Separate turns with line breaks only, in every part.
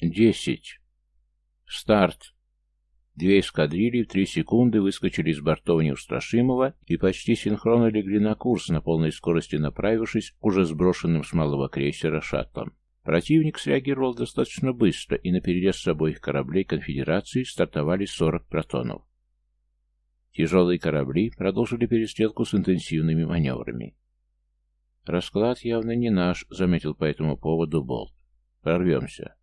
Десять. Старт. Две эскадрильи в три секунды выскочили из бортов неустрашимого и почти синхронно легли на курс, на полной скорости направившись уже сброшенным с малого крейсера шаттлам. Противник среагировал достаточно быстро, и на перерез с обоих кораблей конфедерации стартовали 40 протонов. Тяжелые корабли продолжили перестрелку с интенсивными маневрами. «Расклад явно не наш», — заметил по этому поводу Болт. «Прорвемся».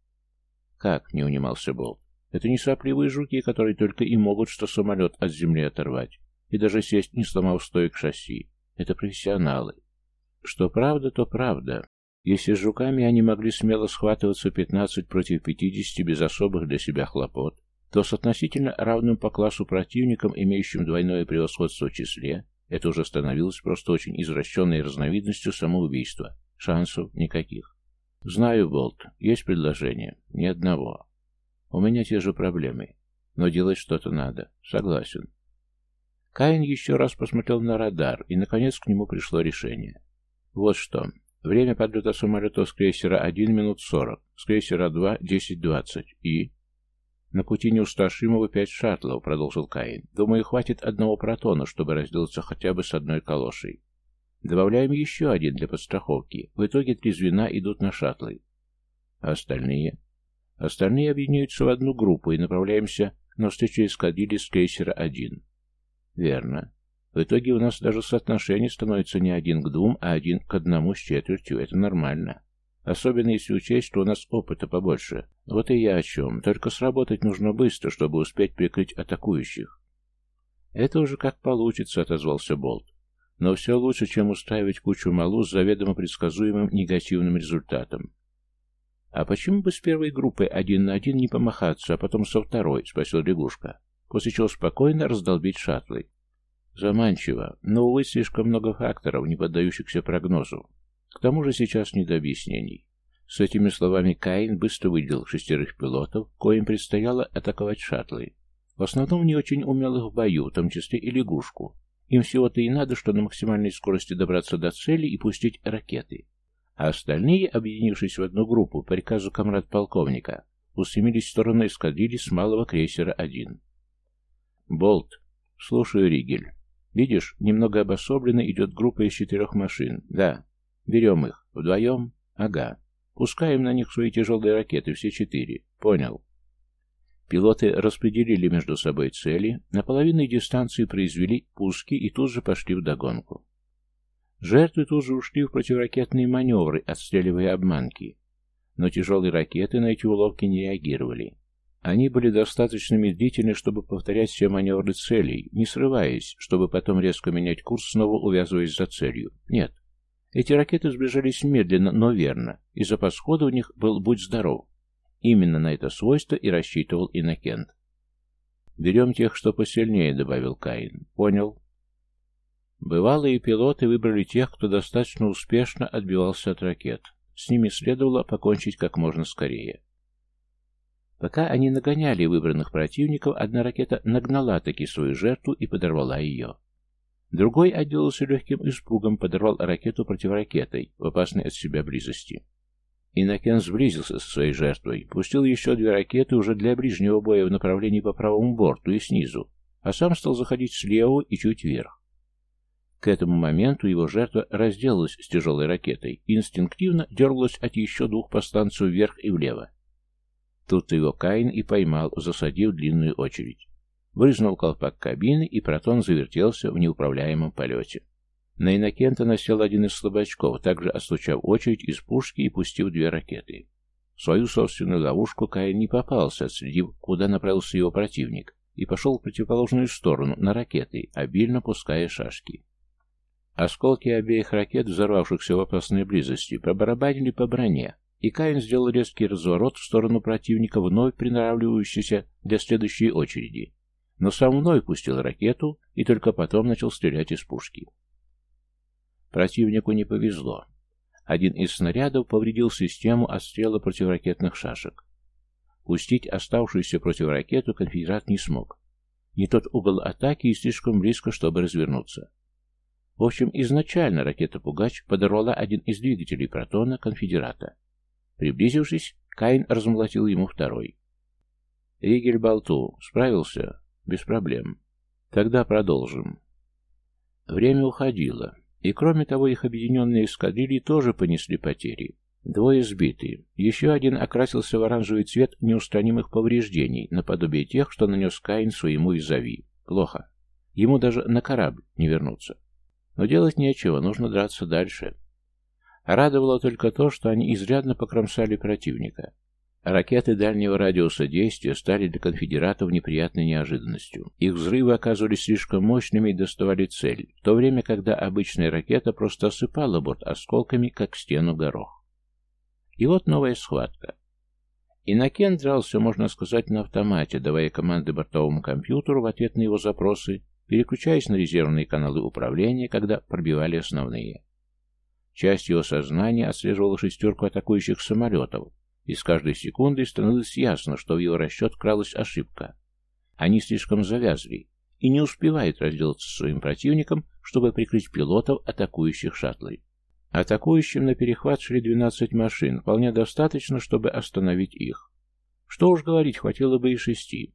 «Как?» — не унимался Болт. «Это не сопливые жуки, которые только и могут что самолет от земли оторвать, и даже сесть, не сломав стоек шасси. Это профессионалы. Что правда, то правда. Если с жуками они могли смело схватываться 15 против 50 без особых для себя хлопот, то с относительно равным по классу противником, имеющим двойное превосходство в числе, это уже становилось просто очень извращенной разновидностью самоубийства. Шансов никаких. Знаю, Болт, есть предложение. Ни одного. У меня те же проблемы. Но делать что-то надо. Согласен. Каин еще раз посмотрел на радар, и, наконец, к нему пришло решение. Вот что. Время подлета самолета с крейсера 1 минут 40, с крейсера 2 10-20 и... «На пути неустрашимого пять шаттлов», — продолжил Каин. «Думаю, хватит одного протона, чтобы разделаться хотя бы с одной калошей. Добавляем еще один для подстраховки. В итоге три звена идут на шаттлы. А остальные? Остальные объединяются в одну группу и направляемся на встречу эскадрильи с крейсера один. Верно. В итоге у нас даже соотношение становится не один к двум, а один к одному с четвертью. Это нормально. Особенно если учесть, что у нас опыта побольше. Вот и я о чем. Только сработать нужно быстро, чтобы успеть прикрыть атакующих. Это уже как получится, отозвался Болт. Но все лучше, чем устраивать кучу малу с заведомо предсказуемым негативным результатом. «А почему бы с первой группой один на один не помахаться, а потом со второй?» — спросил лягушка. После чего спокойно раздолбить шаттлы. Заманчиво, но, увы, слишком много факторов, не поддающихся прогнозу. К тому же сейчас не до объяснений. С этими словами Каин быстро выделил шестерых пилотов, коим предстояло атаковать шаттлы. В основном не очень умелых в бою, в том числе и лягушку. Им всего-то и надо, что на максимальной скорости добраться до цели и пустить ракеты. А остальные, объединившись в одну группу по приказу комрад-полковника, устремились в сторону эскадрильи с малого крейсера 1. «Болт. Слушаю, Ригель. Видишь, немного обособленно идет группа из четырех машин. Да, Берем их. Вдвоем? Ага. Пускаем на них свои тяжелые ракеты, все четыре. Понял. Пилоты распределили между собой цели, на половине дистанции произвели пуски и тут же пошли в догонку. Жертвы тут же ушли в противоракетные маневры, отстреливая обманки. Но тяжелые ракеты на эти уловки не реагировали. Они были достаточно медлительны, чтобы повторять все маневры целей, не срываясь, чтобы потом резко менять курс, снова увязываясь за целью. Нет. Эти ракеты сближались медленно, но верно, и запас хода у них был «будь здоров». Именно на это свойство и рассчитывал Иннокент. «Берем тех, что посильнее», — добавил Каин. «Понял». Бывалые пилоты выбрали тех, кто достаточно успешно отбивался от ракет. С ними следовало покончить как можно скорее. Пока они нагоняли выбранных противников, одна ракета нагнала таки свою жертву и подорвала ее. Другой отделался легким испугом, подорвал ракету противоракетой в опасной от себя близости. Иннокен сблизился со своей жертвой, пустил еще две ракеты уже для ближнего боя в направлении по правому борту и снизу, а сам стал заходить слева и чуть вверх. К этому моменту его жертва разделалась с тяжелой ракетой и инстинктивно дергалась от еще двух посланцев вверх и влево. Тут его Каин и поймал, засадив длинную очередь. Брызнул колпак кабины, и протон завертелся в неуправляемом полете. На Иннокента насел один из слабачков, также остучав очередь из пушки и пустив две ракеты. В свою собственную ловушку Каин не попался, отследив, куда направился его противник, и пошел в противоположную сторону, на ракеты, обильно пуская шашки. Осколки обеих ракет, взорвавшихся в опасной близости, пробарабанили по броне, и Каин сделал резкий разворот в сторону противника, вновь приноравливающийся для следующей очереди но сам мной пустил ракету и только потом начал стрелять из пушки. Противнику не повезло. Один из снарядов повредил систему отстрела противоракетных шашек. Пустить оставшуюся противоракету конфедерат не смог. Не тот угол атаки и слишком близко, чтобы развернуться. В общем, изначально ракета «Пугач» подорвала один из двигателей протона конфедерата. Приблизившись, Каин размолотил ему второй. Ригель Болту справился? Без проблем. Тогда продолжим. Время уходило, и кроме того их объединенные эскадрильи тоже понесли потери. Двое сбиты. Еще один окрасился в оранжевый цвет неустранимых повреждений, наподобие тех, что нанес Каин своему изови. Плохо. Ему даже на корабль не вернуться. Но делать нечего, нужно драться дальше. Радовало только то, что они изрядно покромсали противника. Ракеты дальнего радиуса действия стали для конфедератов неприятной неожиданностью. Их взрывы оказывались слишком мощными и доставали цель, в то время, когда обычная ракета просто осыпала борт осколками, как стену горох. И вот новая схватка. Инокен дрался, можно сказать, на автомате, давая команды бортовому компьютеру в ответ на его запросы, переключаясь на резервные каналы управления, когда пробивали основные. Часть его сознания отслеживала шестерку атакующих самолетов, и с каждой секундой становилось ясно, что в его расчет кралась ошибка. Они слишком завязли и не успевают разделаться со своим противником, чтобы прикрыть пилотов атакующих шаттлы. Атакующим на перехват шли 12 машин, вполне достаточно, чтобы остановить их. Что уж говорить, хватило бы и шести.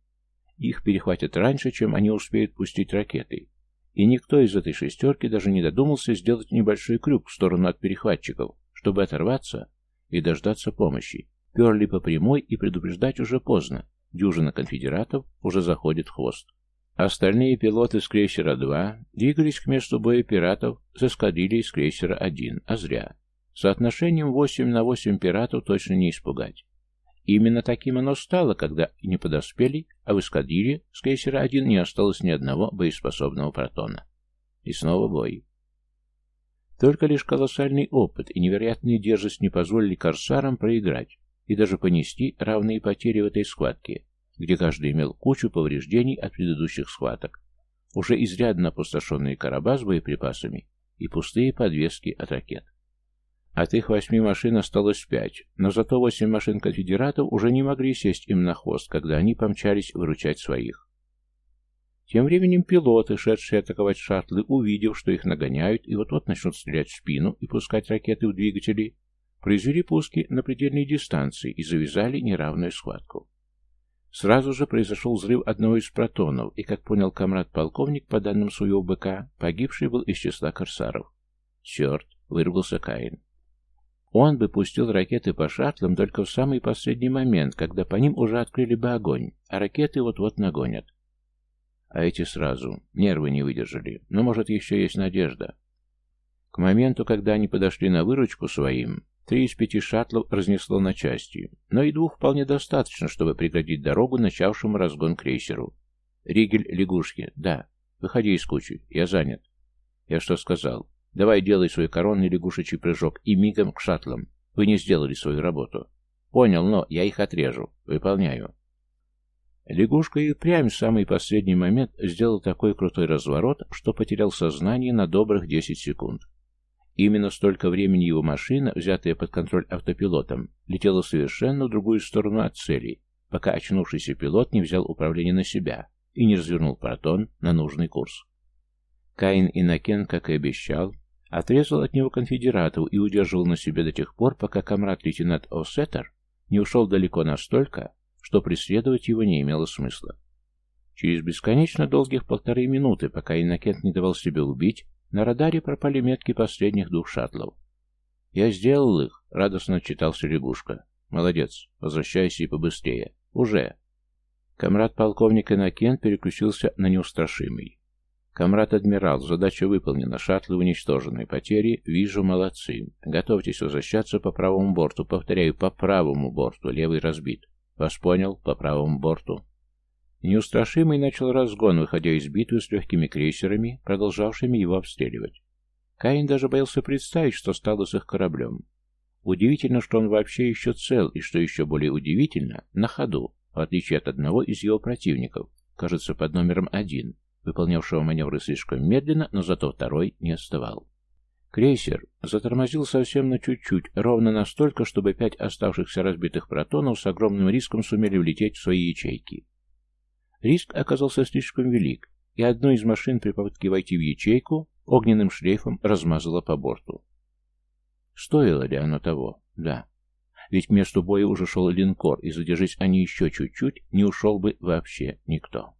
Их перехватят раньше, чем они успеют пустить ракеты. И никто из этой шестерки даже не додумался сделать небольшой крюк в сторону от перехватчиков, чтобы оторваться и дождаться помощи. Перли по прямой и предупреждать уже поздно. Дюжина конфедератов уже заходит в хвост. Остальные пилоты с крейсера-2 двигались к месту боя пиратов с эскадрильей с крейсера-1, а зря. Соотношением 8 на 8 пиратов точно не испугать. Именно таким оно стало, когда не подоспели, а в эскадрилье с крейсера-1 не осталось ни одного боеспособного протона. И снова бой. Только лишь колоссальный опыт и невероятная дерзость не позволили корсарам проиграть и даже понести равные потери в этой схватке, где каждый имел кучу повреждений от предыдущих схваток, уже изрядно опустошенные короба с боеприпасами и пустые подвески от ракет. От их восьми машин осталось пять, но зато восемь машин конфедератов уже не могли сесть им на хвост, когда они помчались выручать своих. Тем временем пилоты, шедшие атаковать шаттлы, увидев, что их нагоняют и вот-вот начнут стрелять в спину и пускать ракеты в двигатели, произвели пуски на предельной дистанции и завязали неравную схватку. Сразу же произошел взрыв одного из протонов, и, как понял комрад-полковник, по данным своего БК, погибший был из числа корсаров. «Черт!» — вырвался Каин. Он бы пустил ракеты по шаттлам только в самый последний момент, когда по ним уже открыли бы огонь, а ракеты вот-вот нагонят. А эти сразу. Нервы не выдержали. Но, может, еще есть надежда. К моменту, когда они подошли на выручку своим, три из пяти шаттлов разнесло на части, но и двух вполне достаточно, чтобы преградить дорогу начавшему разгон крейсеру. «Ригель, лягушки, да. Выходи из кучи, я занят». «Я что сказал? Давай делай свой коронный лягушечий прыжок и мигом к шаттлам. Вы не сделали свою работу». «Понял, но я их отрежу. Выполняю». Лягушка и прям в самый последний момент сделал такой крутой разворот, что потерял сознание на добрых 10 секунд. Именно столько времени его машина, взятая под контроль автопилотом, летела совершенно в другую сторону от цели, пока очнувшийся пилот не взял управление на себя и не развернул протон на нужный курс. Каин Инокен, как и обещал, отрезал от него конфедератов и удерживал на себе до тех пор, пока комрад-лейтенант О'Сеттер не ушел далеко настолько, что преследовать его не имело смысла. Через бесконечно долгих полторы минуты, пока Иннокент не давал себя убить, на радаре пропали метки последних двух шаттлов. «Я сделал их», — радостно читался лягушка. «Молодец, возвращайся и побыстрее. Уже». Комрад-полковник Иннокент переключился на неустрашимый. «Комрад-адмирал, задача выполнена, шаттлы уничтожены, потери, вижу, молодцы. Готовьтесь возвращаться по правому борту, повторяю, по правому борту, левый разбит. Вас понял, по правому борту. Неустрашимый начал разгон, выходя из битвы с легкими крейсерами, продолжавшими его обстреливать. Каин даже боялся представить, что стало с их кораблем. Удивительно, что он вообще еще цел, и что еще более удивительно, на ходу, в отличие от одного из его противников, кажется, под номером один, выполнявшего маневры слишком медленно, но зато второй не отставал. Крейсер затормозил совсем на чуть-чуть, ровно настолько, чтобы пять оставшихся разбитых протонов с огромным риском сумели влететь в свои ячейки. Риск оказался слишком велик, и одну из машин при попытке войти в ячейку огненным шлейфом размазало по борту. Стоило ли оно того? Да. ведь к месту боя уже шел линкор, и задержись они еще чуть-чуть, не ушел бы вообще никто.